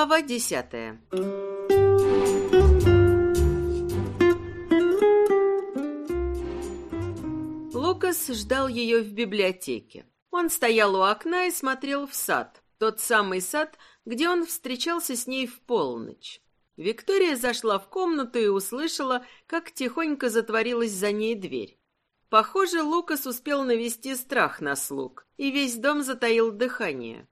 Глава десятая Лукас ждал ее в библиотеке. Он стоял у окна и смотрел в сад, тот самый сад, где он встречался с ней в полночь. Виктория зашла в комнату и услышала, как тихонько затворилась за ней дверь. Похоже, Лукас успел навести страх на слуг, и весь дом затаил дыхание.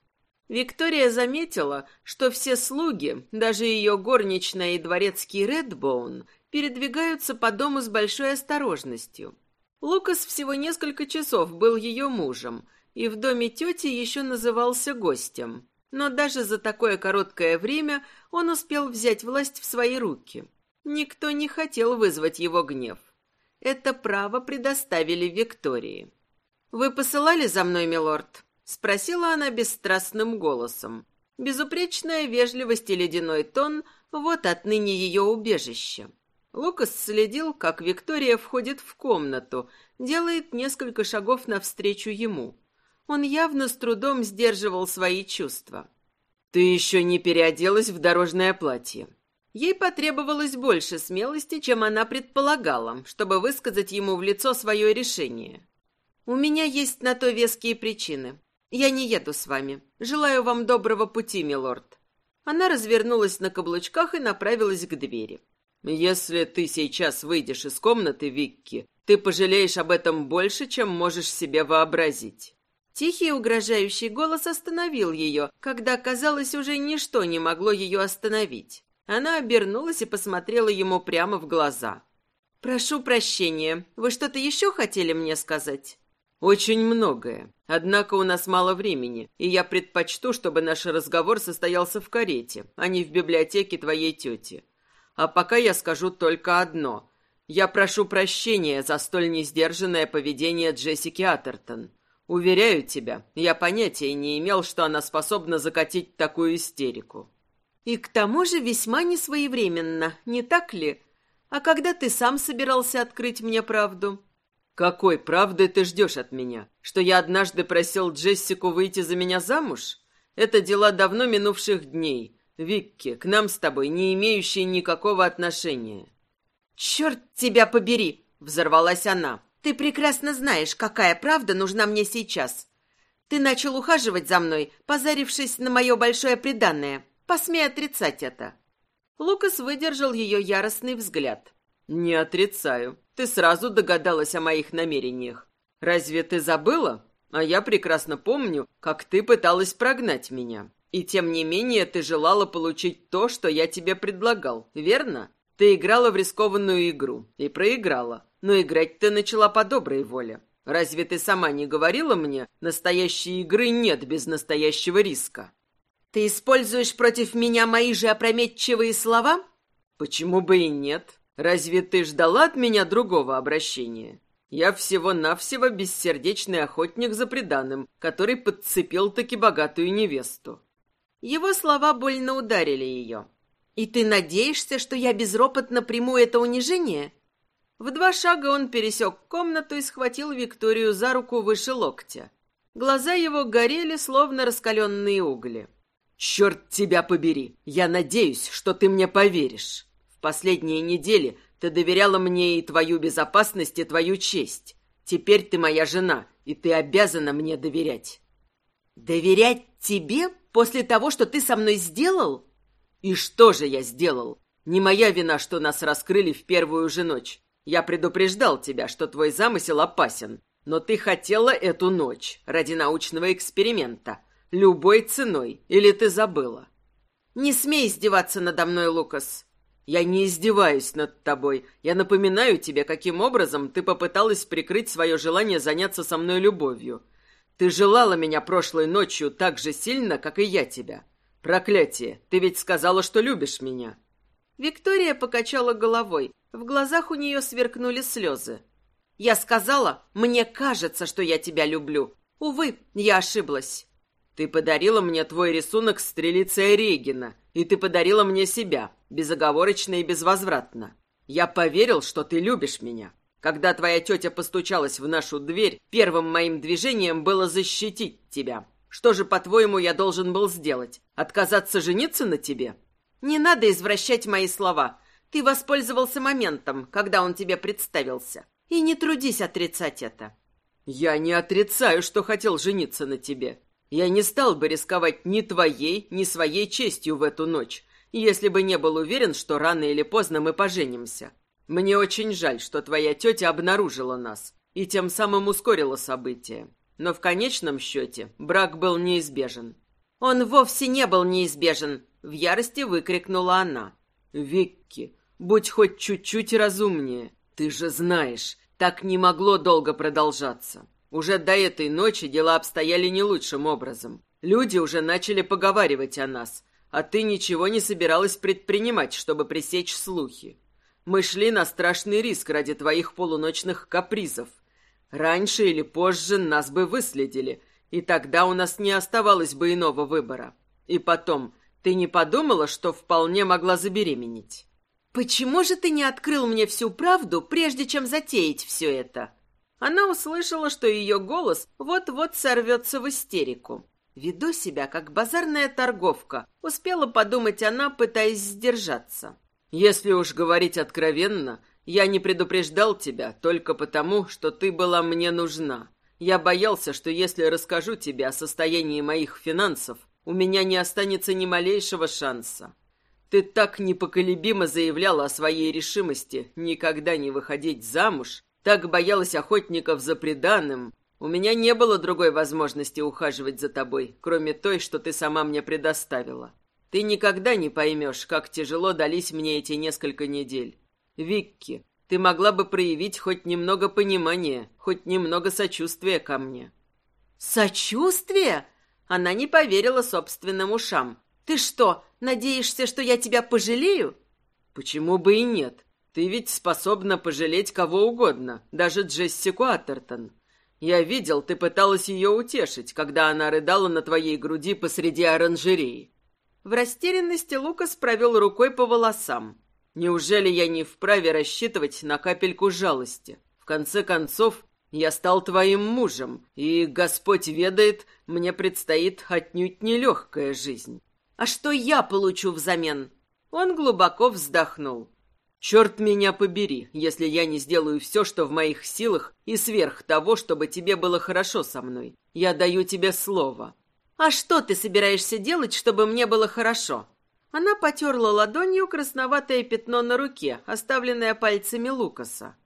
Виктория заметила, что все слуги, даже ее горничная и дворецкий Редбоун, передвигаются по дому с большой осторожностью. Лукас всего несколько часов был ее мужем, и в доме тети еще назывался гостем. Но даже за такое короткое время он успел взять власть в свои руки. Никто не хотел вызвать его гнев. Это право предоставили Виктории. «Вы посылали за мной, милорд?» Спросила она бесстрастным голосом. Безупречная вежливость и ледяной тон — вот отныне ее убежище. Лукас следил, как Виктория входит в комнату, делает несколько шагов навстречу ему. Он явно с трудом сдерживал свои чувства. «Ты еще не переоделась в дорожное платье». Ей потребовалось больше смелости, чем она предполагала, чтобы высказать ему в лицо свое решение. «У меня есть на то веские причины. «Я не еду с вами. Желаю вам доброго пути, милорд». Она развернулась на каблучках и направилась к двери. «Если ты сейчас выйдешь из комнаты, Викки, ты пожалеешь об этом больше, чем можешь себе вообразить». Тихий угрожающий голос остановил ее, когда, казалось, уже ничто не могло ее остановить. Она обернулась и посмотрела ему прямо в глаза. «Прошу прощения, вы что-то еще хотели мне сказать?» «Очень многое. Однако у нас мало времени, и я предпочту, чтобы наш разговор состоялся в карете, а не в библиотеке твоей тети. А пока я скажу только одно. Я прошу прощения за столь несдержанное поведение Джессики Атертон. Уверяю тебя, я понятия не имел, что она способна закатить такую истерику». «И к тому же весьма несвоевременно, не так ли? А когда ты сам собирался открыть мне правду?» «Какой правды ты ждешь от меня? Что я однажды просил Джессику выйти за меня замуж? Это дела давно минувших дней. Викки, к нам с тобой не имеющие никакого отношения». «Черт тебя побери!» — взорвалась она. «Ты прекрасно знаешь, какая правда нужна мне сейчас. Ты начал ухаживать за мной, позарившись на мое большое преданное. Посмей отрицать это». Лукас выдержал ее яростный взгляд. «Не отрицаю. Ты сразу догадалась о моих намерениях. Разве ты забыла? А я прекрасно помню, как ты пыталась прогнать меня. И тем не менее ты желала получить то, что я тебе предлагал, верно? Ты играла в рискованную игру и проиграла. Но играть ты начала по доброй воле. Разве ты сама не говорила мне, настоящей игры нет без настоящего риска? Ты используешь против меня мои же опрометчивые слова? Почему бы и нет? Разве ты ждала от меня другого обращения? Я всего-навсего бессердечный охотник за преданным, который подцепил таки богатую невесту. Его слова больно ударили ее. «И ты надеешься, что я безропотно приму это унижение?» В два шага он пересек комнату и схватил Викторию за руку выше локтя. Глаза его горели, словно раскаленные угли. «Черт тебя побери! Я надеюсь, что ты мне поверишь!» Последние недели ты доверяла мне и твою безопасность, и твою честь. Теперь ты моя жена, и ты обязана мне доверять». «Доверять тебе после того, что ты со мной сделал?» «И что же я сделал? Не моя вина, что нас раскрыли в первую же ночь. Я предупреждал тебя, что твой замысел опасен, но ты хотела эту ночь ради научного эксперимента, любой ценой, или ты забыла?» «Не смей издеваться надо мной, Лукас. Я не издеваюсь над тобой. Я напоминаю тебе, каким образом ты попыталась прикрыть свое желание заняться со мной любовью. Ты желала меня прошлой ночью так же сильно, как и я тебя. Проклятие, ты ведь сказала, что любишь меня». Виктория покачала головой. В глазах у нее сверкнули слезы. «Я сказала, мне кажется, что я тебя люблю. Увы, я ошиблась. Ты подарила мне твой рисунок стрелицы Регина, и ты подарила мне себя, безоговорочно и безвозвратно. Я поверил, что ты любишь меня. Когда твоя тетя постучалась в нашу дверь, первым моим движением было защитить тебя. Что же, по-твоему, я должен был сделать? Отказаться жениться на тебе? Не надо извращать мои слова. Ты воспользовался моментом, когда он тебе представился. И не трудись отрицать это. Я не отрицаю, что хотел жениться на тебе. Я не стал бы рисковать ни твоей, ни своей честью в эту ночь, если бы не был уверен, что рано или поздно мы поженимся. Мне очень жаль, что твоя тетя обнаружила нас и тем самым ускорила события. Но в конечном счете брак был неизбежен. Он вовсе не был неизбежен, в ярости выкрикнула она. Викки, будь хоть чуть-чуть разумнее. Ты же знаешь, так не могло долго продолжаться. Уже до этой ночи дела обстояли не лучшим образом. Люди уже начали поговаривать о нас, а ты ничего не собиралась предпринимать, чтобы пресечь слухи. Мы шли на страшный риск ради твоих полуночных капризов. Раньше или позже нас бы выследили, и тогда у нас не оставалось бы иного выбора. И потом, ты не подумала, что вполне могла забеременеть? Почему же ты не открыл мне всю правду, прежде чем затеять все это? Она услышала, что ее голос вот-вот сорвется в истерику. Веду себя, как базарная торговка, успела подумать она, пытаясь сдержаться. Если уж говорить откровенно, я не предупреждал тебя только потому, что ты была мне нужна. Я боялся, что если расскажу тебе о состоянии моих финансов, у меня не останется ни малейшего шанса. Ты так непоколебимо заявляла о своей решимости никогда не выходить замуж, так боялась охотников за преданным. У меня не было другой возможности ухаживать за тобой, кроме той, что ты сама мне предоставила. Ты никогда не поймешь, как тяжело дались мне эти несколько недель. Викки, ты могла бы проявить хоть немного понимания, хоть немного сочувствия ко мне». «Сочувствие?» Она не поверила собственным ушам. «Ты что, надеешься, что я тебя пожалею?» «Почему бы и нет? Ты ведь способна пожалеть кого угодно, даже Джессику Атертон. Я видел, ты пыталась ее утешить, когда она рыдала на твоей груди посреди оранжереи. В растерянности Лукас провел рукой по волосам. Неужели я не вправе рассчитывать на капельку жалости? В конце концов, я стал твоим мужем, и, Господь ведает, мне предстоит отнюдь нелегкая жизнь. А что я получу взамен? Он глубоко вздохнул. Черт меня побери, если я не сделаю все, что в моих силах, и сверх того, чтобы тебе было хорошо со мной. Я даю тебе слово. «А что ты собираешься делать, чтобы мне было хорошо?» Она потерла ладонью красноватое пятно на руке, оставленное пальцами Лукаса.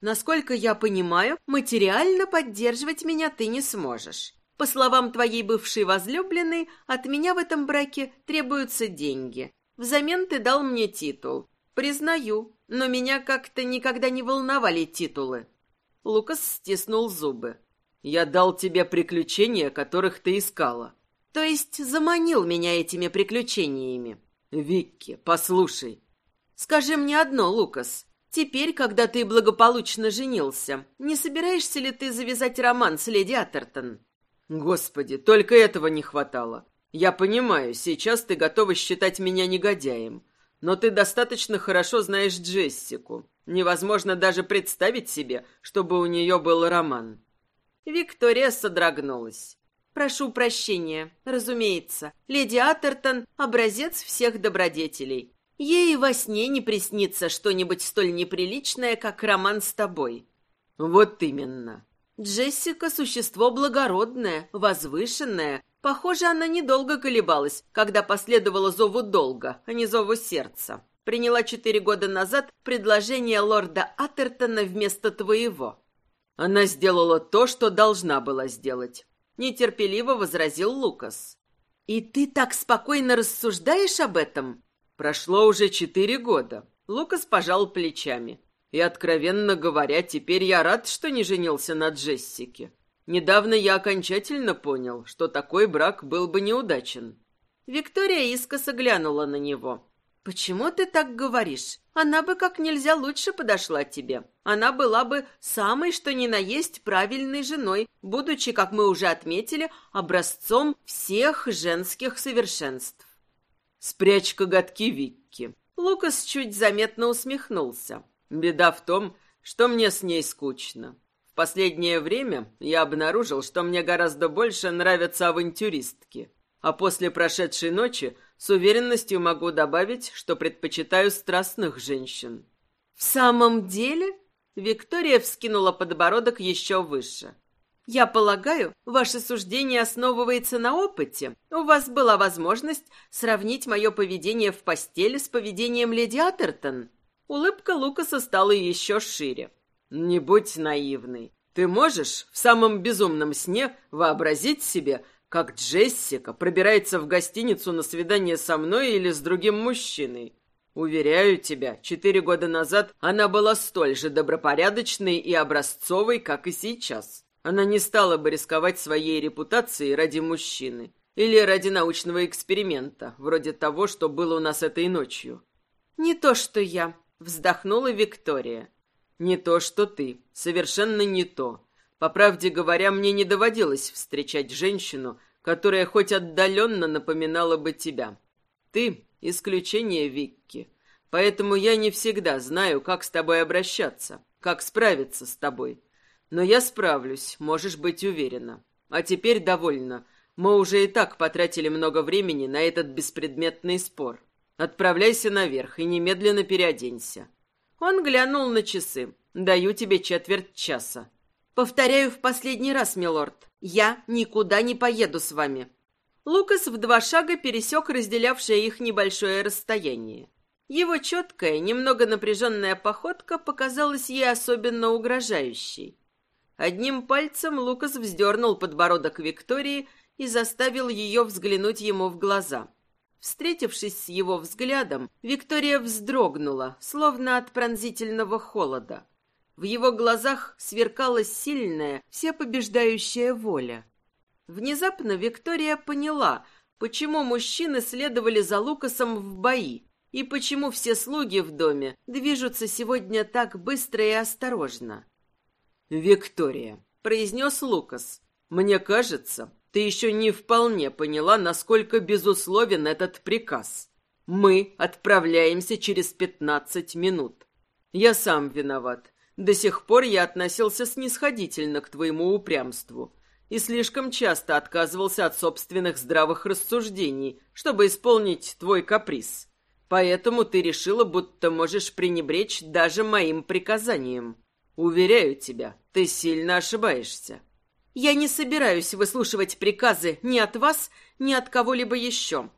«Насколько я понимаю, материально поддерживать меня ты не сможешь. По словам твоей бывшей возлюбленной, от меня в этом браке требуются деньги. Взамен ты дал мне титул. Признаю, но меня как-то никогда не волновали титулы». Лукас стиснул зубы. Я дал тебе приключения, которых ты искала. То есть заманил меня этими приключениями. Викки, послушай. Скажи мне одно, Лукас. Теперь, когда ты благополучно женился, не собираешься ли ты завязать роман с леди Атертон? Господи, только этого не хватало. Я понимаю, сейчас ты готова считать меня негодяем. Но ты достаточно хорошо знаешь Джессику. Невозможно даже представить себе, чтобы у нее был роман. Виктория содрогнулась. «Прошу прощения. Разумеется, леди Атертон — образец всех добродетелей. Ей во сне не приснится что-нибудь столь неприличное, как роман с тобой». «Вот именно». Джессика — существо благородное, возвышенное. Похоже, она недолго колебалась, когда последовала зову долга, а не зову сердца. Приняла четыре года назад предложение лорда Атертона вместо твоего. Она сделала то, что должна была сделать. Нетерпеливо возразил Лукас. И ты так спокойно рассуждаешь об этом? Прошло уже четыре года. Лукас пожал плечами. И, откровенно говоря, теперь я рад, что не женился на Джессике. Недавно я окончательно понял, что такой брак был бы неудачен. Виктория искоса глянула на него. «Почему ты так говоришь? Она бы как нельзя лучше подошла тебе. Она была бы самой, что ни на есть, правильной женой, будучи, как мы уже отметили, образцом всех женских совершенств». «Спрячь коготки, Викки». Лукас чуть заметно усмехнулся. «Беда в том, что мне с ней скучно. Последнее время я обнаружил, что мне гораздо больше нравятся авантюристки. А после прошедшей ночи с уверенностью могу добавить, что предпочитаю страстных женщин. В самом деле? Виктория вскинула подбородок еще выше. Я полагаю, ваше суждение основывается на опыте. У вас была возможность сравнить мое поведение в постели с поведением леди Атертон. Улыбка Лукаса стала еще шире. Не будь наивной. Ты можешь в самом безумном сне вообразить себе, как Джессика пробирается в гостиницу на свидание со мной или с другим мужчиной. Уверяю тебя, четыре года назад она была столь же добропорядочной и образцовой, как и сейчас. Она не стала бы рисковать своей репутацией ради мужчины или ради научного эксперимента, вроде того, что было у нас этой ночью. «Не то, что я», — вздохнула Виктория. «Не то, что ты. Совершенно не то. По правде говоря, мне не доводилось встречать женщину, которая хоть отдаленно напоминала бы тебя. Ты — исключение, Викки. Поэтому я не всегда знаю, как с тобой обращаться, как справиться с тобой. Но я справлюсь, можешь быть уверена. А теперь довольно. Мы уже и так потратили много времени на этот беспредметный спор. Отправляйся наверх и немедленно переоденься. Он глянул на часы. Даю тебе четверть часа. Повторяю в последний раз, милорд. Я никуда не поеду с вами. Лукас в два шага пересек разделявшее их небольшое расстояние. Его четкая, немного напряженная походка показалась ей особенно угрожающей. Одним пальцем Лукас вздернул подбородок Виктории и заставил ее взглянуть ему в глаза. Встретившись с его взглядом, Виктория вздрогнула, словно от пронзительного холода. В его глазах сверкала сильная, всепобеждающая воля. Внезапно Виктория поняла, почему мужчины следовали за Лукасом в бои, и почему все слуги в доме движутся сегодня так быстро и осторожно. «Виктория», — произнес Лукас, — «мне кажется, ты еще не вполне поняла, насколько безусловен этот приказ. Мы отправляемся через пятнадцать минут. Я сам виноват. До сих пор я относился снисходительно к твоему упрямству и слишком часто отказывался от собственных здравых рассуждений, чтобы исполнить твой каприз. Поэтому ты решила, будто можешь пренебречь даже моим приказанием. Уверяю тебя, ты сильно ошибаешься. Я не собираюсь выслушивать приказы ни от вас, ни от кого-либо еще.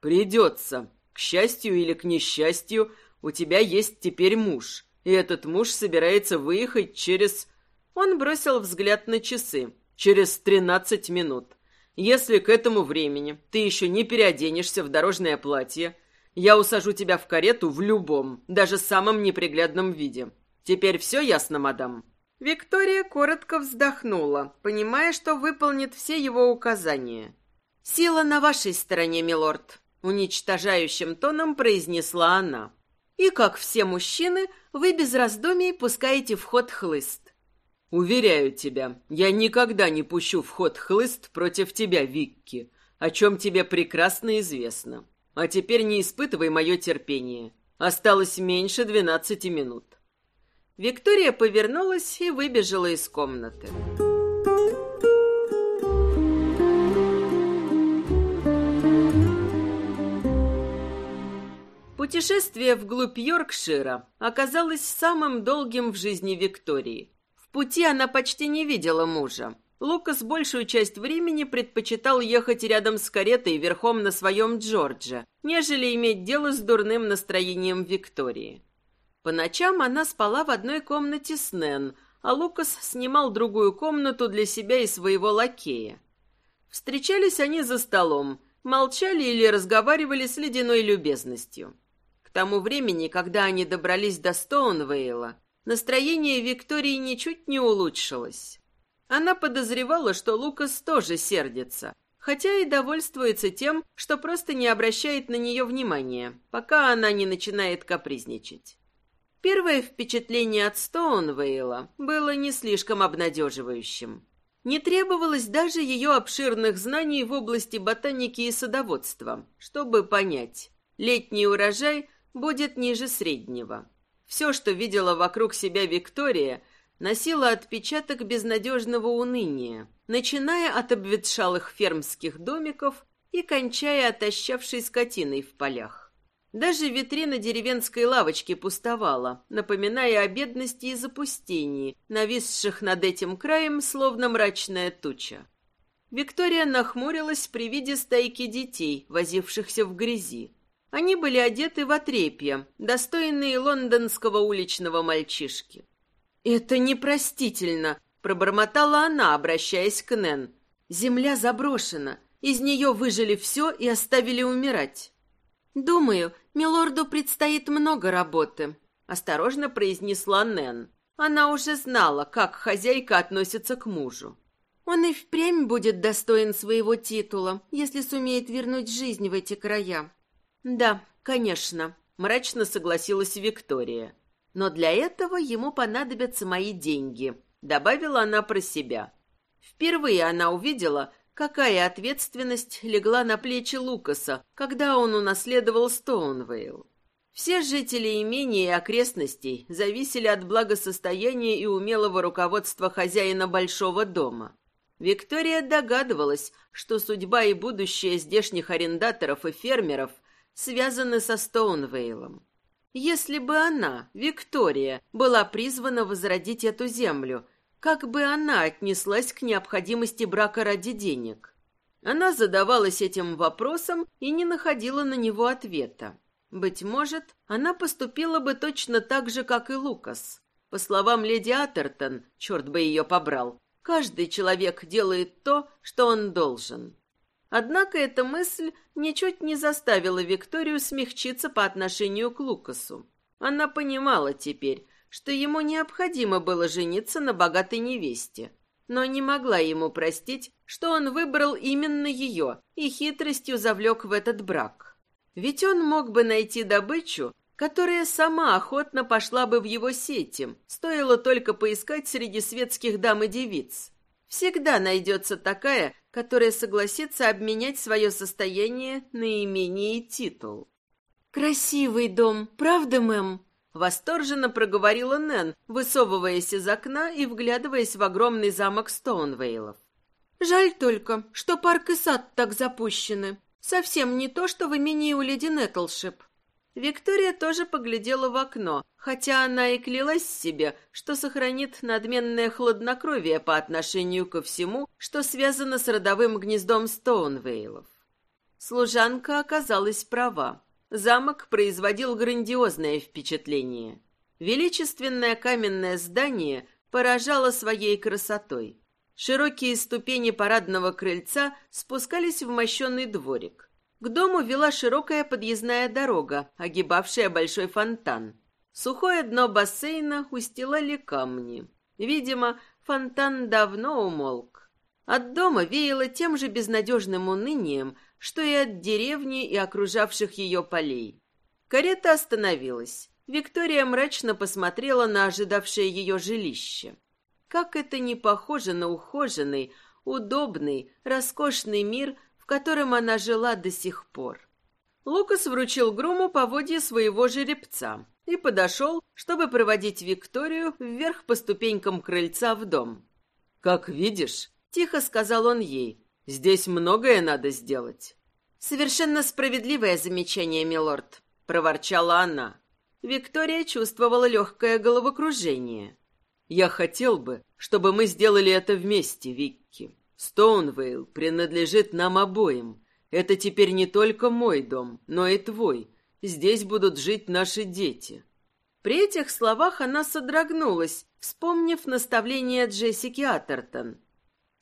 Придется. К счастью или к несчастью, у тебя есть теперь муж, и этот муж собирается выехать через... Он бросил взгляд на часы. Через тринадцать минут. Если к этому времени ты еще не переоденешься в дорожное платье, я усажу тебя в карету в любом, даже самом неприглядном виде. Теперь все ясно, мадам?» Виктория коротко вздохнула, понимая, что выполнит все его указания. «Сила на вашей стороне, милорд», — уничтожающим тоном произнесла она. «И, как все мужчины, вы без раздумий пускаете в ход хлыст». «Уверяю тебя, я никогда не пущу в ход хлыст против тебя, Викки, о чем тебе прекрасно известно. А теперь не испытывай мое терпение. Осталось меньше двенадцати минут. Виктория повернулась и выбежала из комнаты. Путешествие вглубь Йоркшира оказалось самым долгим в жизни Виктории. В пути она почти не видела мужа. Лукас большую часть времени предпочитал ехать рядом с каретой верхом на своем Джордже, нежели иметь дело с дурным настроением Виктории. По ночам она спала в одной комнате с Нэн, а Лукас снимал другую комнату для себя и своего лакея. Встречались они за столом, молчали или разговаривали с ледяной любезностью. К тому времени, когда они добрались до Стоунвейла, настроение Виктории ничуть не улучшилось. Она подозревала, что Лукас тоже сердится, хотя и довольствуется тем, что просто не обращает на нее внимания, пока она не начинает капризничать. Первое впечатление от Стоунвейла было не слишком обнадеживающим. Не требовалось даже ее обширных знаний в области ботаники и садоводства, чтобы понять, летний урожай будет ниже среднего. Все, что видела вокруг себя Виктория – носила отпечаток безнадежного уныния, начиная от обветшалых фермских домиков и кончая отощавшей скотиной в полях. Даже витрина деревенской лавочки пустовала, напоминая о бедности и запустении, нависших над этим краем, словно мрачная туча. Виктория нахмурилась при виде стайки детей, возившихся в грязи. Они были одеты в отрепье, достойные лондонского уличного мальчишки. «Это непростительно», — пробормотала она, обращаясь к Нэн. «Земля заброшена. Из нее выжили все и оставили умирать». «Думаю, милорду предстоит много работы», — осторожно произнесла Нэн. Она уже знала, как хозяйка относится к мужу. Он и впрямь будет достоин своего титула, если сумеет вернуть жизнь в эти края. Да, конечно, мрачно согласилась Виктория. Но для этого ему понадобятся мои деньги, добавила она про себя. Впервые она увидела, какая ответственность легла на плечи Лукаса, когда он унаследовал Стоунвейл. Все жители имения и окрестностей зависели от благосостояния и умелого руководства хозяина большого дома. Виктория догадывалась, что судьба и будущее здешних арендаторов и фермеров связаны со Стоунвейлом. Если бы она, Виктория, была призвана возродить эту землю, как бы она отнеслась к необходимости брака ради денег? Она задавалась этим вопросом и не находила на него ответа. Быть может, она поступила бы точно так же, как и Лукас. По словам леди Атертон, черт бы ее побрал, Каждый человек делает то, что он должен. Однако эта мысль ничуть не заставила Викторию смягчиться по отношению к Лукасу. Она понимала теперь, что ему необходимо было жениться на богатой невесте, но не могла ему простить, что он выбрал именно ее и хитростью завлек в этот брак. Ведь он мог бы найти добычу, которая сама охотно пошла бы в его сети, стоило только поискать среди светских дам и девиц. Всегда найдется такая, которая согласится обменять свое состояние на имение и титул. «Красивый дом, правда, мэм?» Восторженно проговорила Нэн, высовываясь из окна и вглядываясь в огромный замок Стоунвейлов. «Жаль только, что парк и сад так запущены. Совсем не то, что в имении у леди Нетлшип. Виктория тоже поглядела в окно, хотя она и клялась себе, что сохранит надменное хладнокровие по отношению ко всему, что связано с родовым гнездом Стоунвейлов. Служанка оказалась права. Замок производил грандиозное впечатление. Величественное каменное здание поражало своей красотой. Широкие ступени парадного крыльца спускались в мощенный дворик. К дому вела широкая подъездная дорога, огибавшая большой фонтан. Сухое дно бассейна устилали камни. Видимо, фонтан давно умолк. От дома веяло тем же безнадежным унынием, что и от деревни и окружавших ее полей. Карета остановилась. Виктория мрачно посмотрела на ожидавшее ее жилище. Как это не похоже на ухоженный, удобный, роскошный мир в котором она жила до сих пор. Лукас вручил Груму поводье своего жеребца и подошел, чтобы проводить Викторию вверх по ступенькам крыльца в дом. «Как видишь», — тихо сказал он ей, — «здесь многое надо сделать». «Совершенно справедливое замечание, милорд», — проворчала она. Виктория чувствовала легкое головокружение. «Я хотел бы, чтобы мы сделали это вместе, Викки. Стоунвейл принадлежит нам обоим. Это теперь не только мой дом, но и твой. Здесь будут жить наши дети». При этих словах она содрогнулась, вспомнив наставление Джессики Атертон.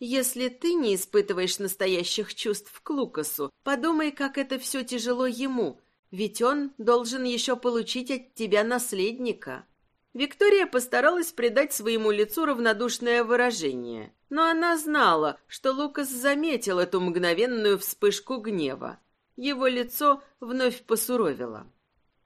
«Если ты не испытываешь настоящих чувств к Лукасу, подумай, как это все тяжело ему, ведь он должен еще получить от тебя наследника». Виктория постаралась придать своему лицу равнодушное выражение, но она знала, что Лукас заметил эту мгновенную вспышку гнева. Его лицо вновь посуровило.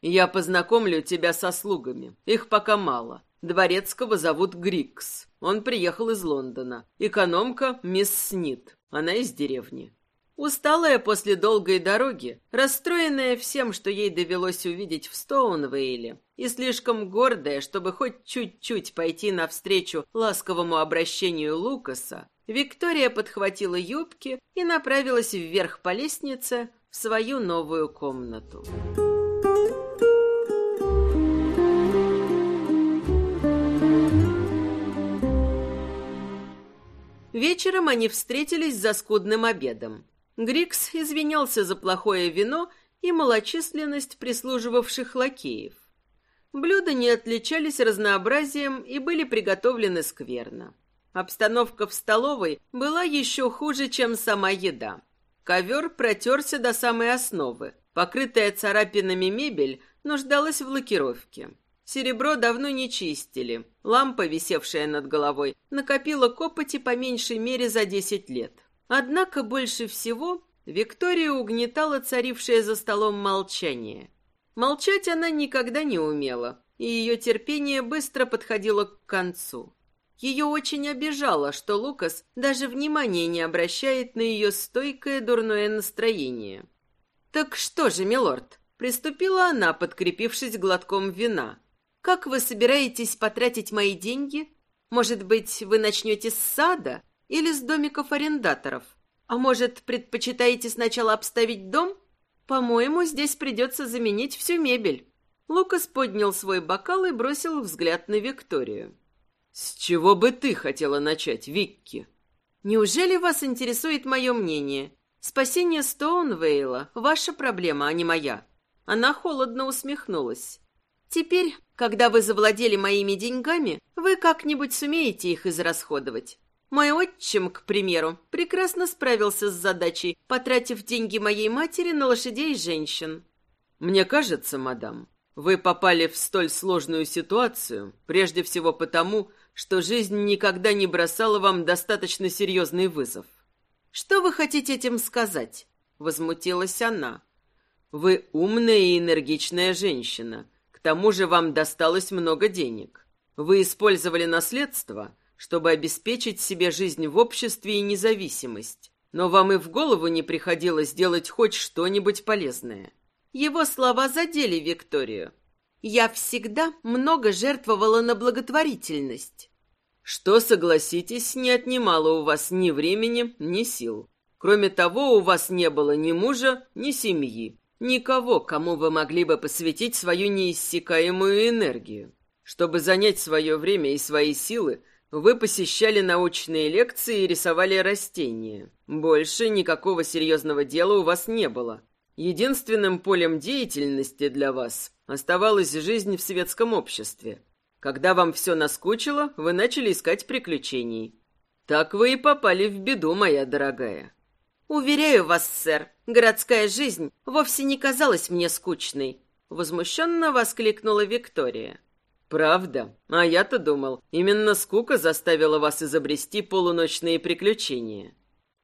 «Я познакомлю тебя со слугами. Их пока мало. Дворецкого зовут Грикс. Он приехал из Лондона. Экономка — мисс Снит. Она из деревни». Усталая после долгой дороги, расстроенная всем, что ей довелось увидеть в Стоунвейле, и слишком гордая, чтобы хоть чуть-чуть пойти навстречу ласковому обращению Лукаса, Виктория подхватила юбки и направилась вверх по лестнице в свою новую комнату. Вечером они встретились за скудным обедом. Грикс извинялся за плохое вино и малочисленность прислуживавших лакеев. Блюда не отличались разнообразием и были приготовлены скверно. Обстановка в столовой была еще хуже, чем сама еда. Ковер протерся до самой основы. Покрытая царапинами мебель нуждалась в лакировке. Серебро давно не чистили. Лампа, висевшая над головой, накопила копоти по меньшей мере за десять лет. Однако больше всего Виктория угнетала царившее за столом молчание. Молчать она никогда не умела, и ее терпение быстро подходило к концу. Ее очень обижало, что Лукас даже внимания не обращает на ее стойкое дурное настроение. «Так что же, милорд?» — приступила она, подкрепившись глотком вина. «Как вы собираетесь потратить мои деньги? Может быть, вы начнете с сада или с домиков арендаторов? А может, предпочитаете сначала обставить дом? По-моему, здесь придется заменить всю мебель». Лукас поднял свой бокал и бросил взгляд на Викторию. «С чего бы ты хотела начать, Викки?» «Неужели вас интересует мое мнение? Спасение Стоунвейла — ваша проблема, а не моя». Она холодно усмехнулась. «Теперь, когда вы завладели моими деньгами, вы как-нибудь сумеете их израсходовать. Мой отчим, к примеру, прекрасно справился с задачей, потратив деньги моей матери на лошадей и женщин. Мне кажется, мадам, вы попали в столь сложную ситуацию, прежде всего потому, что жизнь никогда не бросала вам достаточно серьезный вызов. Что вы хотите этим сказать? Возмутилась она. Вы умная и энергичная женщина. Тому же вам досталось много денег. Вы использовали наследство – чтобы обеспечить себе жизнь в обществе и независимость. Но вам и в голову не приходило сделать хоть что-нибудь полезное. Его слова задели Викторию. «Я всегда много жертвовала на благотворительность». Что, согласитесь, не отнимало у вас ни времени, ни сил. Кроме того, у вас не было ни мужа, ни семьи, никого, кому вы могли бы посвятить свою неиссякаемую энергию. Чтобы занять свое время и свои силы, вы посещали научные лекции и рисовали растения. Больше никакого серьезного дела у вас не было. Единственным полем деятельности для вас оставалась жизнь в светском обществе. Когда вам все наскучило, вы начали искать приключений. Так вы и попали в беду, моя дорогая. Уверяю вас, сэр, городская жизнь вовсе не казалась мне скучной, возмущенно воскликнула Виктория. «Правда? А я-то думал, именно скука заставила вас изобрести полуночные приключения».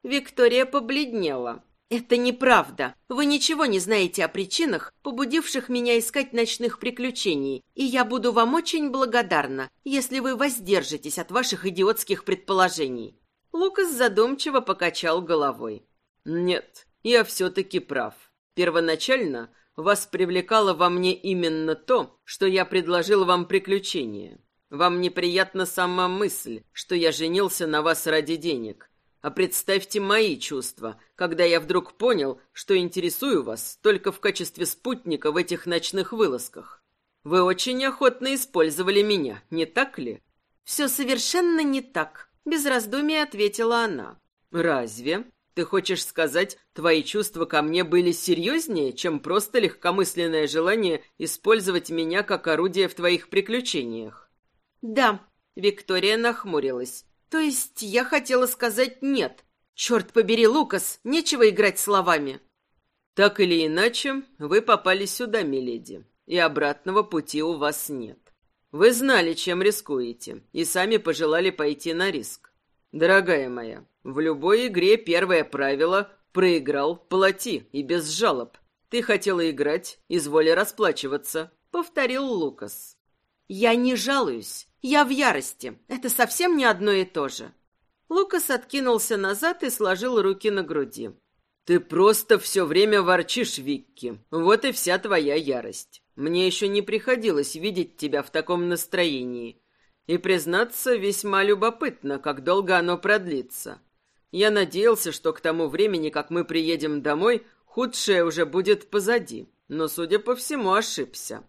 Виктория побледнела. «Это неправда. Вы ничего не знаете о причинах, побудивших меня искать ночных приключений, и я буду вам очень благодарна, если вы воздержитесь от ваших идиотских предположений». Лукас задумчиво покачал головой. «Нет, я все-таки прав. Первоначально вас привлекало во мне именно то, что я предложил вам приключение. Вам неприятна сама мысль, что я женился на вас ради денег. А представьте мои чувства, когда я вдруг понял, что интересую вас только в качестве спутника в этих ночных вылазках. Вы очень охотно использовали меня, не так ли? Все совершенно не так, без раздумий ответила она. Разве? Ты хочешь сказать, твои чувства ко мне были серьезнее, чем просто легкомысленное желание использовать меня как орудие в твоих приключениях? Да, Виктория нахмурилась. То есть я хотела сказать нет. Черт побери, Лукас, нечего играть словами. Так или иначе, вы попали сюда, миледи, и обратного пути у вас нет. Вы знали, чем рискуете, и сами пожелали пойти на риск. Дорогая моя, в любой игре первое правило «проиграл, плати» и без жалоб. Ты хотела играть, изволи расплачиваться, повторил Лукас. Я не жалуюсь, я в ярости. Это совсем не одно и то же. Лукас откинулся назад и сложил руки на груди. Ты просто все время ворчишь, Викки. Вот и вся твоя ярость. Мне еще не приходилось видеть тебя в таком настроении. И, признаться, весьма любопытно, как долго оно продлится. Я надеялся, что к тому времени, как мы приедем домой, худшее уже будет позади. Но, судя по всему, ошибся.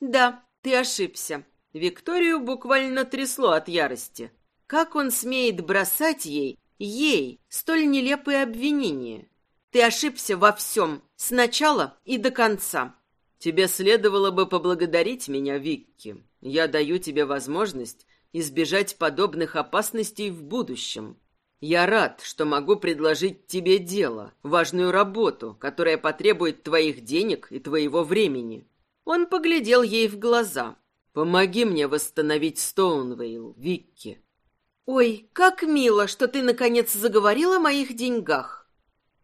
Да, ты ошибся. Викторию буквально трясло от ярости. Как он смеет бросать ей, ей, столь нелепые обвинения? Ты ошибся во всем, с начала и до конца. Тебе следовало бы поблагодарить меня, Викки. Я даю тебе возможность избежать подобных опасностей в будущем. Я рад, что могу предложить тебе дело, важную работу, которая потребует твоих денег и твоего времени. Он поглядел ей в глаза. Помоги мне восстановить Стоунвейл, Викки. Ой, как мило, что ты наконец заговорил о моих деньгах.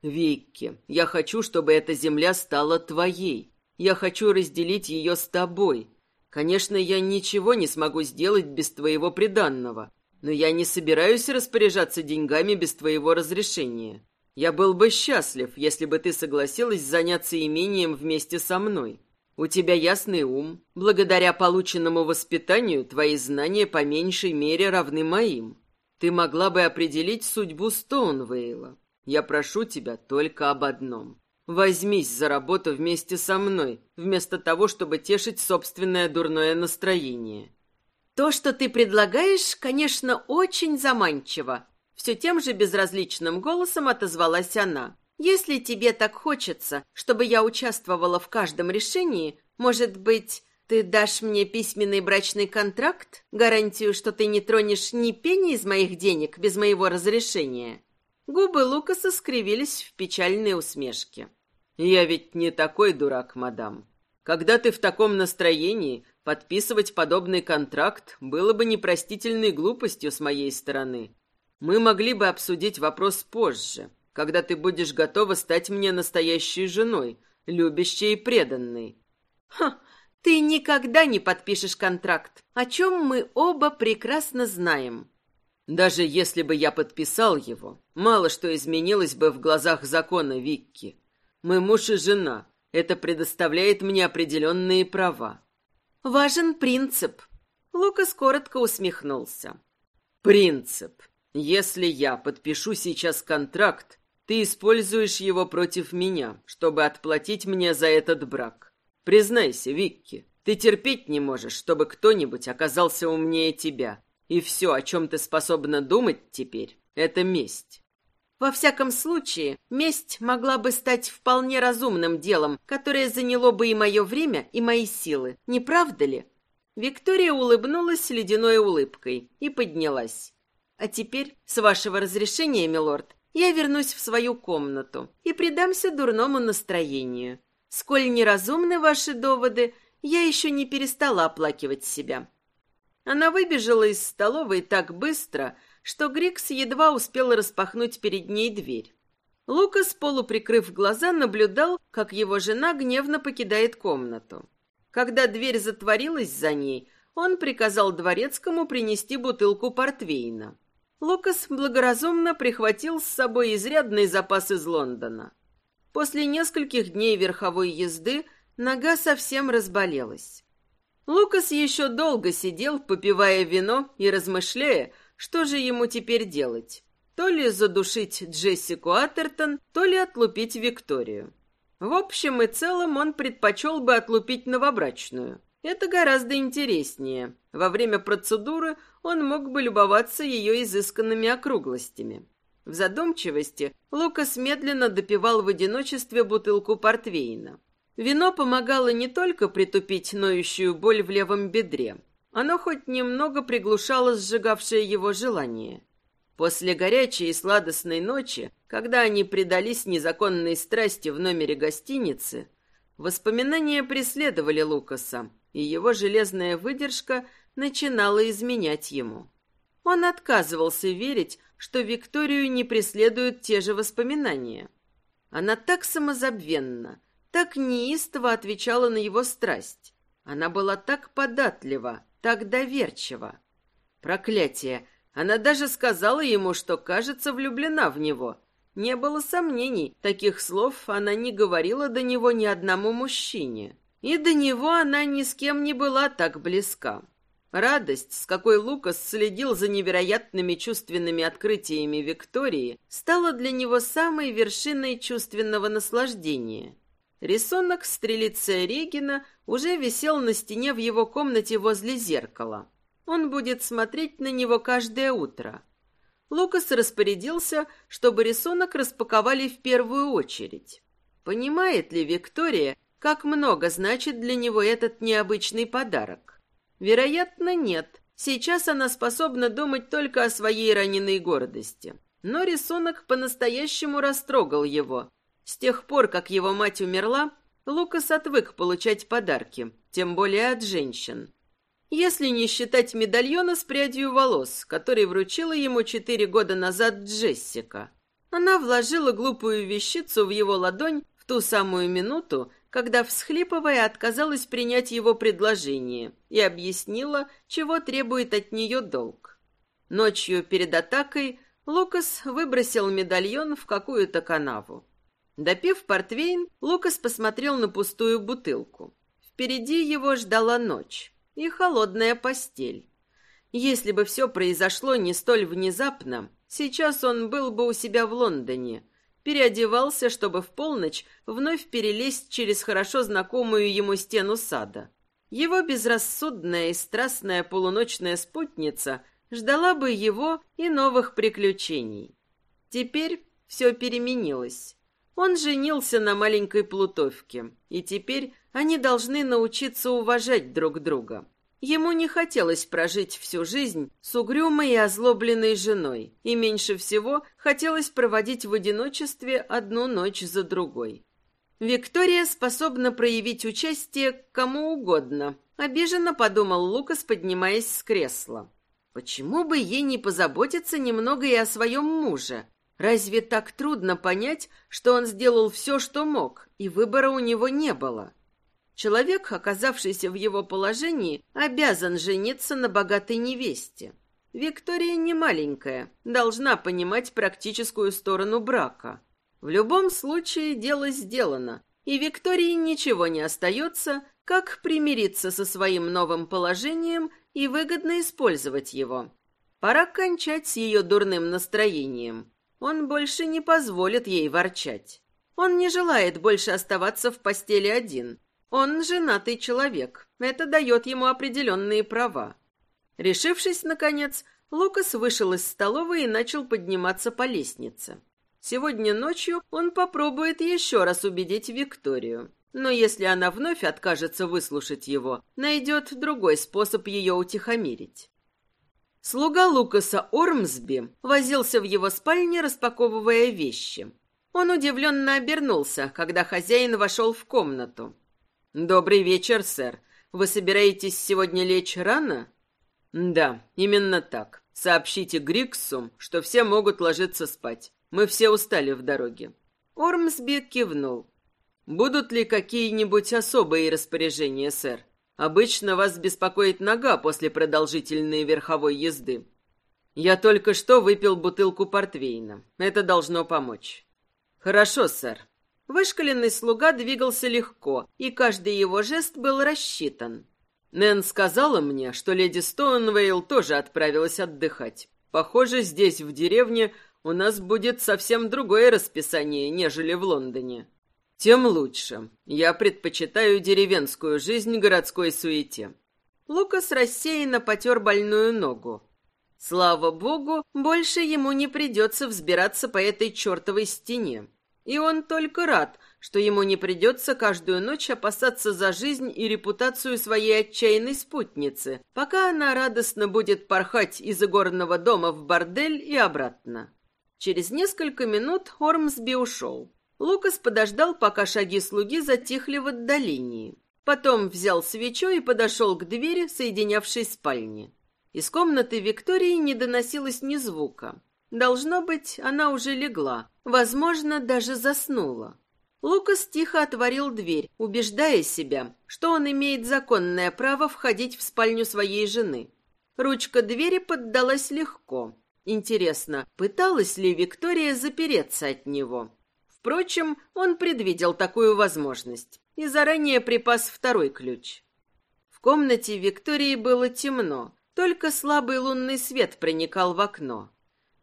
Викки, я хочу, чтобы эта земля стала твоей. Я хочу разделить ее с тобой. Конечно, я ничего не смогу сделать без твоего приданного, но я не собираюсь распоряжаться деньгами без твоего разрешения. Я был бы счастлив, если бы ты согласилась заняться имением вместе со мной. У тебя ясный ум. Благодаря полученному воспитанию твои знания по меньшей мере равны моим. Ты могла бы определить судьбу Стоунвейла. Я прошу тебя только об одном. Возьмись за работу вместе со мной, вместо того, чтобы тешить собственное дурное настроение. То, что ты предлагаешь, конечно, очень заманчиво. Все тем же безразличным голосом отозвалась она. Если тебе так хочется, чтобы я участвовала в каждом решении, может быть, ты дашь мне письменный брачный контракт, гарантию, что ты не тронешь ни пени из моих денег без моего разрешения? Губы Лукаса скривились в печальной усмешке. «Я ведь не такой дурак, мадам. Когда ты в таком настроении, подписывать подобный контракт было бы непростительной глупостью с моей стороны. Мы могли бы обсудить вопрос позже, когда ты будешь готова стать мне настоящей женой, любящей и преданной». «Ха, ты никогда не подпишешь контракт, о чем мы оба прекрасно знаем». Даже если бы я подписал его, мало что изменилось бы в глазах закона Викки. Мы муж и жена. Это предоставляет мне определенные права. Важен принцип. Лукас коротко усмехнулся. Принцип. Если я подпишу сейчас контракт, ты используешь его против меня, чтобы отплатить мне за этот брак. Признайся, Викки, ты терпеть не можешь, чтобы кто-нибудь оказался умнее тебя, и все, о чем ты способна думать теперь, это месть. Во всяком случае, месть могла бы стать вполне разумным делом, которое заняло бы и мое время, и мои силы. Не правда ли? Виктория улыбнулась ледяной улыбкой и поднялась. А теперь, с вашего разрешения, милорд, я вернусь в свою комнату и предамся дурному настроению. Сколь неразумны ваши доводы, я еще не перестала оплакивать себя. Она выбежала из столовой так быстро, что Грикс едва успел распахнуть перед ней дверь. Лукас, полуприкрыв глаза, наблюдал, как его жена гневно покидает комнату. Когда дверь затворилась за ней, он приказал дворецкому принести бутылку портвейна. Лукас благоразумно прихватил с собой изрядный запас из Лондона. После нескольких дней верховой езды нога совсем разболелась. Лукас еще долго сидел, попивая вино и размышляя, что же ему теперь делать. То ли задушить Джессику Атертон, то ли отлупить Викторию. В общем и целом он предпочел бы отлупить новобрачную. Это гораздо интереснее. Во время процедуры он мог бы любоваться ее изысканными округлостями. В задумчивости Лукас медленно допивал в одиночестве бутылку портвейна. Вино помогало не только притупить ноющую боль в левом бедре, оно хоть немного приглушало сжигавшее его желание. После горячей и сладостной ночи, когда они предались незаконной страсти в номере гостиницы, воспоминания преследовали Лукаса, и его железная выдержка начинала изменять ему. Он отказывался верить, что Викторию не преследуют те же воспоминания. Она так самозабвенна, так неистово отвечала на его страсть. Она была так податлива, так доверчива. Проклятие! Она даже сказала ему, что кажется влюблена в него. Не было сомнений, таких слов она не говорила до него ни одному мужчине. И до него она ни с кем не была так близка. Радость, с какой Лукас следил за невероятными чувственными открытиями Виктории, стала для него самой вершиной чувственного наслаждения. Рисунок стрелицы Регина уже висел на стене в его комнате возле зеркала. Он будет смотреть на него каждое утро. Лукас распорядился, чтобы рисунок распаковали в первую очередь. Понимает ли Виктория, как много значит для него этот необычный подарок? Вероятно, нет. Сейчас она способна думать только о своей раненой гордости. Но рисунок по-настоящему растрогал его. С тех пор, как его мать умерла, Лукас отвык получать подарки, тем более от женщин. Если не считать медальона с прядью волос, который вручила ему четыре года назад Джессика. Она вложила глупую вещицу в его ладонь в ту самую минуту, когда, всхлипывая, отказалась принять его предложение и объяснила, чего требует от нее долг. Ночью перед атакой Лукас выбросил медальон в какую-то канаву. Допив портвейн, Лукас посмотрел на пустую бутылку. Впереди его ждала ночь и холодная постель. Если бы все произошло не столь внезапно, сейчас он был бы у себя в Лондоне, переодевался, чтобы в полночь вновь перелезть через хорошо знакомую ему стену сада. Его безрассудная и страстная полуночная спутница ждала бы его и новых приключений. Теперь все переменилось. Он женился на маленькой Плутовке, и теперь они должны научиться уважать друг друга. Ему не хотелось прожить всю жизнь с угрюмой и озлобленной женой, и меньше всего хотелось проводить в одиночестве одну ночь за другой. Виктория способна проявить участие кому угодно, обиженно подумал Лукас, поднимаясь с кресла. Почему бы ей не позаботиться немного и о своем муже? Разве так трудно понять, что он сделал все, что мог, и выбора у него не было? Человек, оказавшийся в его положении, обязан жениться на богатой невесте. Виктория не маленькая, должна понимать практическую сторону брака. В любом случае дело сделано, и Виктории ничего не остается, как примириться со своим новым положением и выгодно использовать его. Пора кончать с ее дурным настроением. Он больше не позволит ей ворчать. Он не желает больше оставаться в постели один. Он женатый человек. Это дает ему определенные права. Решившись, наконец, Лукас вышел из столовой и начал подниматься по лестнице. Сегодня ночью он попробует еще раз убедить Викторию. Но если она вновь откажется выслушать его, найдет другой способ ее утихомирить. Слуга Лукаса Ормсби возился в его спальне, распаковывая вещи. Он удивленно обернулся, когда хозяин вошел в комнату. «Добрый вечер, сэр. Вы собираетесь сегодня лечь рано?» «Да, именно так. Сообщите Гриксу, что все могут ложиться спать. Мы все устали в дороге». Ормсби кивнул. «Будут ли какие-нибудь особые распоряжения, сэр? Обычно вас беспокоит нога после продолжительной верховой езды. Я только что выпил бутылку портвейна. Это должно помочь». «Хорошо, сэр. Вышкаленный слуга двигался легко, и каждый его жест был рассчитан. Нэн сказала мне, что леди Стоунвейл тоже отправилась отдыхать. Похоже, здесь, в деревне, у нас будет совсем другое расписание, нежели в Лондоне. Тем лучше. Я предпочитаю деревенскую жизнь городской суете. Лукас рассеянно потер больную ногу. Слава богу, больше ему не придется взбираться по этой чертовой стене. И он только рад, что ему не придется каждую ночь опасаться за жизнь и репутацию своей отчаянной спутницы, пока она радостно будет порхать из игорного дома в бордель и обратно. Через несколько минут Ормсби ушел. Лукас подождал, пока шаги слуги затихли в отдалении. Потом взял свечу и подошел к двери, соединявшей спальни. Из комнаты Виктории не доносилось ни звука. Должно быть, она уже легла, возможно, даже заснула. Лукас тихо отворил дверь, убеждая себя, что он имеет законное право входить в спальню своей жены. Ручка двери поддалась легко. Интересно, пыталась ли Виктория запереться от него? Впрочем, он предвидел такую возможность и заранее припас второй ключ. В комнате Виктории было темно, только слабый лунный свет проникал в окно.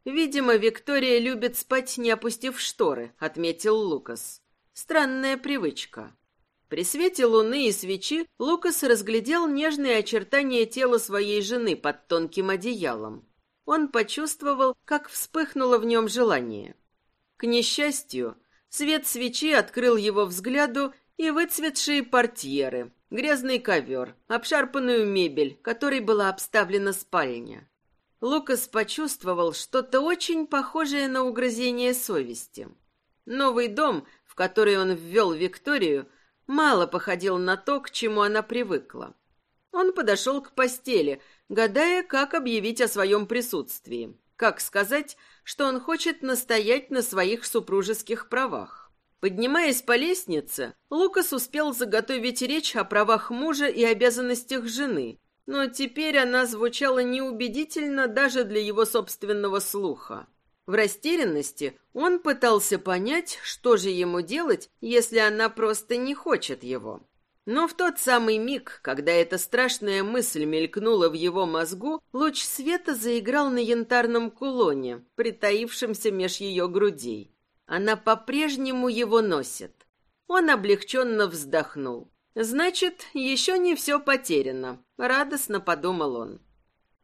«Видимо, Виктория любит спать, не опустив шторы», — отметил Лукас. «Странная привычка». При свете луны и свечи Лукас разглядел нежные очертания тела своей жены под тонким одеялом. Он почувствовал, как вспыхнуло в нем желание. К несчастью, свет свечи открыл его взгляду и выцветшие портьеры, грязный ковер, обшарпанную мебель, которой была обставлена спальня. Лукас почувствовал что-то очень похожее на угрызение совести. Новый дом, в который он ввел Викторию, мало походил на то, к чему она привыкла. Он подошел к постели, гадая, как объявить о своем присутствии, как сказать, что он хочет настоять на своих супружеских правах. Поднимаясь по лестнице, Лукас успел заготовить речь о правах мужа и обязанностях жены, но теперь она звучала неубедительно даже для его собственного слуха. В растерянности он пытался понять, что же ему делать, если она просто не хочет его. Но в тот самый миг, когда эта страшная мысль мелькнула в его мозгу, луч света заиграл на янтарном кулоне, притаившемся меж ее грудей. Она по-прежнему его носит. Он облегченно вздохнул. «Значит, еще не все потеряно», — радостно подумал он.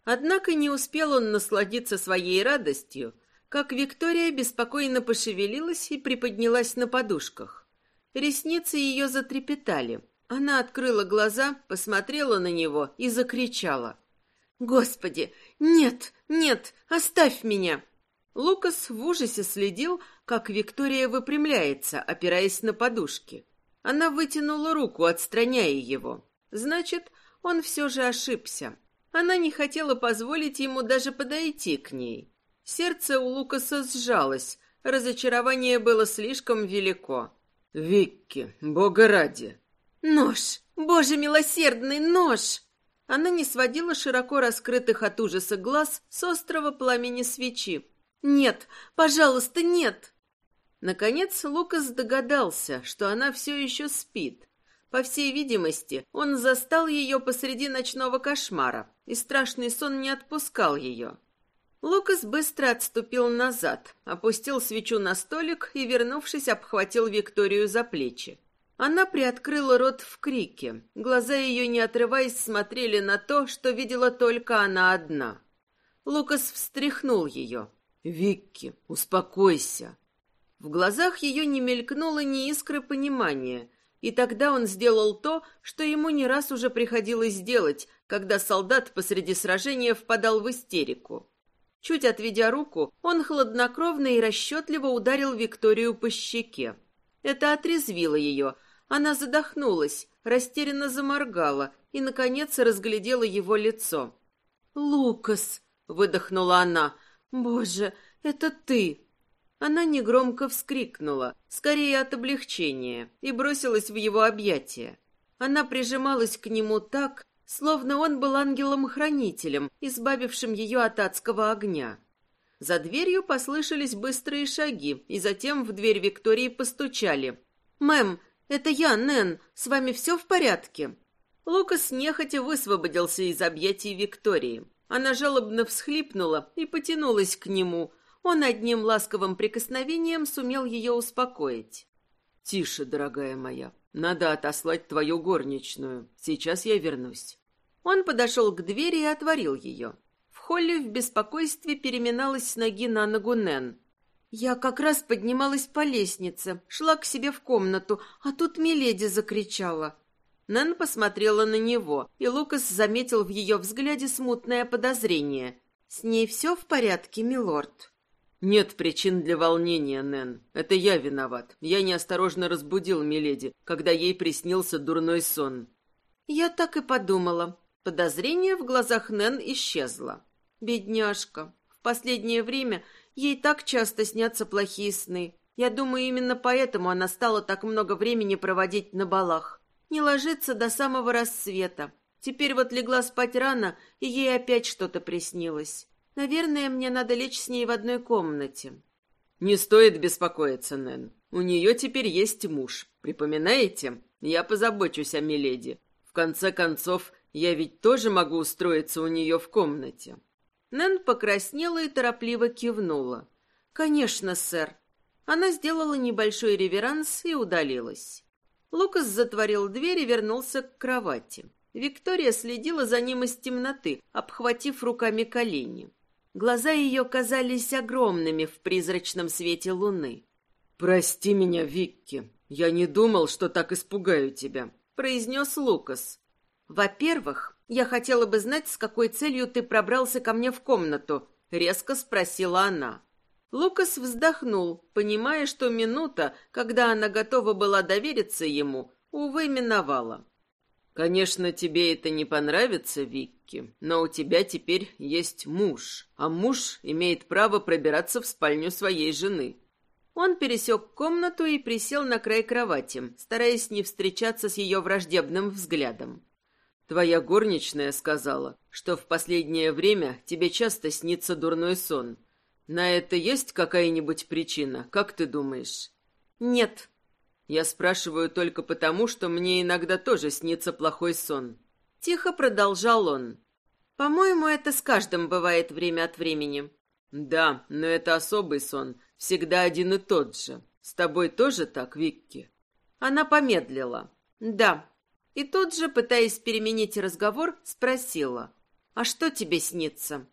Однако не успел он насладиться своей радостью, как Виктория беспокойно пошевелилась и приподнялась на подушках. Ресницы ее затрепетали. Она открыла глаза, посмотрела на него и закричала. «Господи! Нет! Нет! Оставь меня!» Лукас в ужасе следил, как Виктория выпрямляется, опираясь на подушки. Она вытянула руку, отстраняя его. Значит, он все же ошибся. Она не хотела позволить ему даже подойти к ней. Сердце у Лукаса сжалось, разочарование было слишком велико. «Викки, бога ради!» «Нож! Боже милосердный, нож!» Она не сводила широко раскрытых от ужаса глаз с острого пламени свечи. «Нет, пожалуйста, нет!» Наконец Лукас догадался, что она все еще спит. По всей видимости, он застал ее посреди ночного кошмара, и страшный сон не отпускал ее. Лукас быстро отступил назад, опустил свечу на столик и, вернувшись, обхватил Викторию за плечи. Она приоткрыла рот в крике. Глаза ее, не отрываясь, смотрели на то, что видела только она одна. Лукас встряхнул ее. «Викки, успокойся!» В глазах ее не мелькнуло ни искры понимания, и тогда он сделал то, что ему не раз уже приходилось делать, когда солдат посреди сражения впадал в истерику. Чуть отведя руку, он хладнокровно и расчетливо ударил Викторию по щеке. Это отрезвило ее. Она задохнулась, растерянно заморгала и, наконец, разглядела его лицо. «Лукас!» — выдохнула она. «Боже, это ты!» Она негромко вскрикнула, скорее от облегчения, и бросилась в его объятия. Она прижималась к нему так, словно он был ангелом-хранителем, избавившим ее от адского огня. За дверью послышались быстрые шаги, и затем в дверь Виктории постучали. «Мэм, это я, Нэн, с вами все в порядке?» Лукас нехотя высвободился из объятий Виктории. Она жалобно всхлипнула и потянулась к нему. Он одним ласковым прикосновением сумел ее успокоить. «Тише, дорогая моя, надо отослать твою горничную. Сейчас я вернусь. Он подошел к двери и отворил ее. В холле в беспокойстве переминалась с ноги на ногу Нэн. Я как раз поднималась по лестнице, шла к себе в комнату, а тут Миледи закричала. Нэн посмотрела на него, и Лукас заметил в ее взгляде смутное подозрение. «С ней все в порядке, милорд?» «Нет причин для волнения, Нэн. Это я виноват. Я неосторожно разбудил Миледи, когда ей приснился дурной сон». «Я так и подумала». Подозрение в глазах Нэн исчезло. «Бедняжка. В последнее время ей так часто снятся плохие сны. Я думаю, именно поэтому она стала так много времени проводить на балах. Не ложится до самого рассвета. Теперь вот легла спать рано, и ей опять что-то приснилось. Наверное, мне надо лечь с ней в одной комнате. Не стоит беспокоиться, Нэн. У нее теперь есть муж. Припоминаете? Я позабочусь о Миледи. В конце концов, я ведь тоже могу устроиться у нее в комнате. Нэн покраснела и торопливо кивнула. «Конечно, сэр». Она сделала небольшой реверанс и удалилась. Лукас затворил дверь и вернулся к кровати. Виктория следила за ним из темноты, обхватив руками колени. Глаза ее казались огромными в призрачном свете луны. «Прости меня, Викки. Я не думал, что так испугаю тебя», — произнес Лукас. «Во-первых, я хотела бы знать, с какой целью ты пробрался ко мне в комнату», — резко спросила она. Лукас вздохнул, понимая, что минута, когда она готова была довериться ему, увы, миновала. «Конечно, тебе это не понравится, Викки, но у тебя теперь есть муж, а муж имеет право пробираться в спальню своей жены». Он пересек комнату и присел на край кровати, стараясь не встречаться с ее враждебным взглядом. «Твоя горничная сказала, что в последнее время тебе часто снится дурной сон, на это есть какая-нибудь причина, как ты думаешь? Нет. Я спрашиваю только потому, что мне иногда тоже снится плохой сон. Тихо продолжал он. По-моему, это с каждым бывает время от времени. Да, но это особый сон, всегда один и тот же. С тобой тоже так, Викки? Она помедлила. Да. И тут же, пытаясь переменить разговор, спросила. А что тебе снится?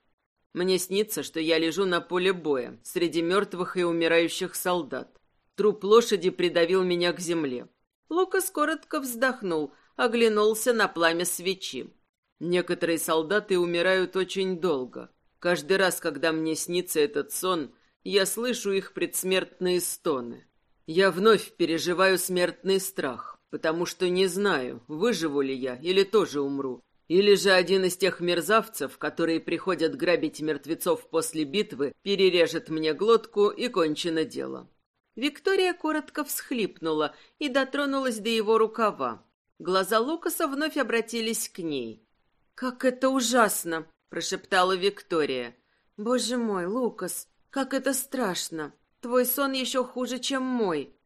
Мне снится, что я лежу на поле боя, среди мертвых и умирающих солдат. Труп лошади придавил меня к земле. Лукас коротко вздохнул, оглянулся на пламя свечи. Некоторые солдаты умирают очень долго. Каждый раз, когда мне снится этот сон, я слышу их предсмертные стоны. Я вновь переживаю смертный страх, потому что не знаю, выживу ли я или тоже умру, или же один из тех мерзавцев, которые приходят грабить мертвецов после битвы, перережет мне глотку и кончено дело. Виктория коротко всхлипнула и дотронулась до его рукава. Глаза Лукаса вновь обратились к ней. «Как это ужасно!» – прошептала Виктория. «Боже мой, Лукас, как это страшно! Твой сон еще хуже, чем мой!»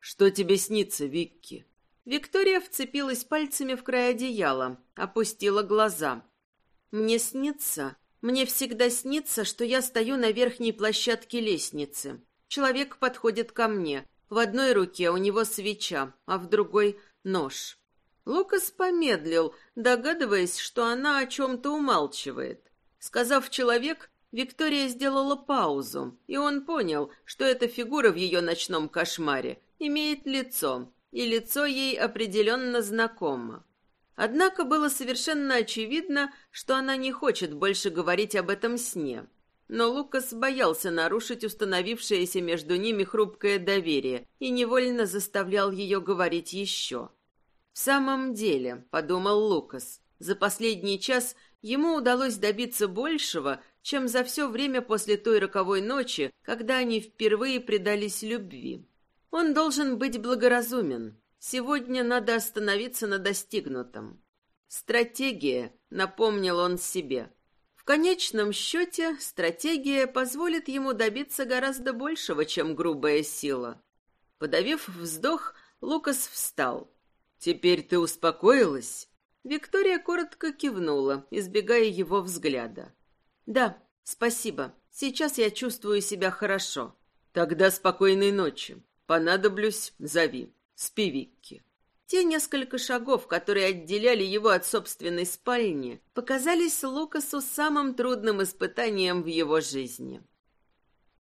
«Что тебе снится, Викки?» Виктория вцепилась пальцами в край одеяла, опустила глаза. «Мне снится, мне всегда снится, что я стою на верхней площадке лестницы. Человек подходит ко мне. В одной руке у него свеча, а в другой — нож». Лукас помедлил, догадываясь, что она о чем-то умалчивает. Сказав «человек», Виктория сделала паузу, и он понял, что эта фигура в ее ночном кошмаре имеет лицо, и лицо ей определенно знакомо. Однако было совершенно очевидно, что она не хочет больше говорить об этом сне. Но Лукас боялся нарушить установившееся между ними хрупкое доверие и невольно заставлял ее говорить еще. «В самом деле», — подумал Лукас, — «за последний час ему удалось добиться большего, чем за все время после той роковой ночи, когда они впервые предались любви. Он должен быть благоразумен. Сегодня надо остановиться на достигнутом. Стратегия, напомнил он себе. В конечном счете, стратегия позволит ему добиться гораздо большего, чем грубая сила. Подавив вздох, Лукас встал. «Теперь ты успокоилась?» Виктория коротко кивнула, избегая его взгляда. «Да, спасибо. Сейчас я чувствую себя хорошо». «Тогда спокойной ночи. Понадоблюсь, зови. Спи, Викки. Те несколько шагов, которые отделяли его от собственной спальни, показались Лукасу самым трудным испытанием в его жизни.